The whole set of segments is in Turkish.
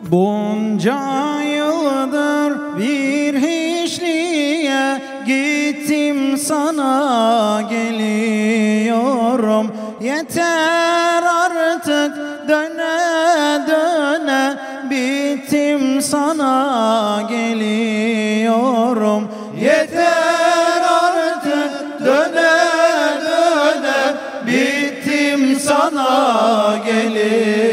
Bunca yıldır bir hiçliğe gittim sana geliyorum. Yeter artık döne döne bittim sana geliyorum. Yeter artık döne döne bittim sana geliyorum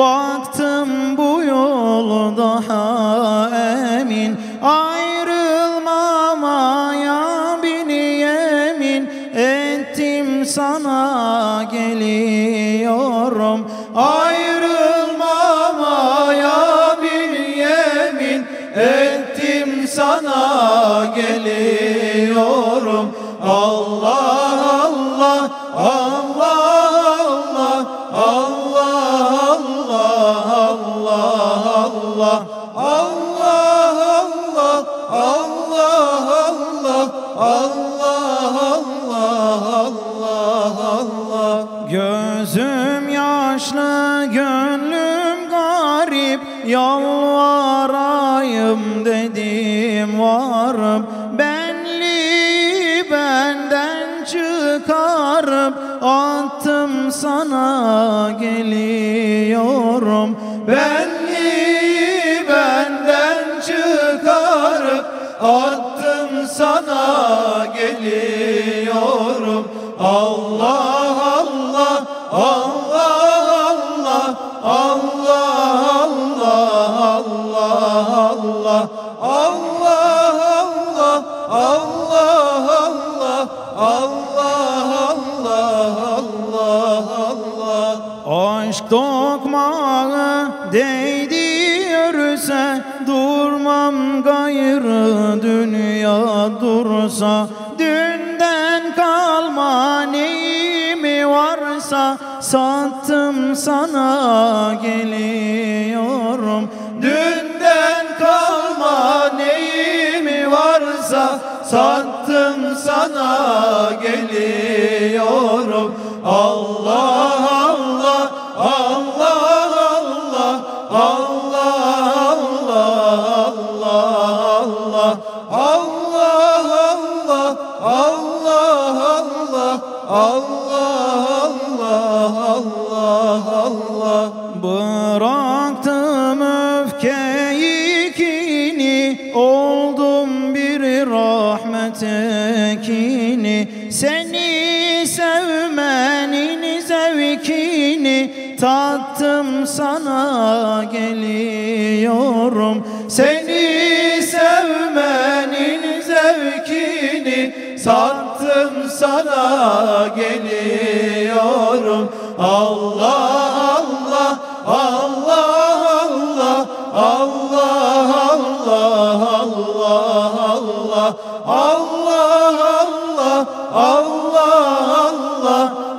Baktım bu yol daha emin. Ayrılmamaya bin yemin Ettim sana geliyorum. Ayrılmamaya bin yemin Ettim sana geliyorum. Allah Allah Allah Gözüm yaşlı, gönlüm garip. Yalvarayım dedim varım. Benliği benden çıkarıp Attım sana geliyorum. Benliği benden çıkarıp Attım Allah Allah Aşk dokmağı değdiyorsa Durmam gayrı dünya dursa. Dünden kalma neyimi varsa Sattım sana geliyorum sana geliyorum Allah Allah Allah Allah Allah Allah Allah Allah Allah Allah Bıraktım öfkeyi kini Oldum bir rahmet ekini Seni sevmenin zevkini Tattım sana geliyorum. Seni sevmenin zevkini Sattım sana geliyorum. Allah Allah Allah Allah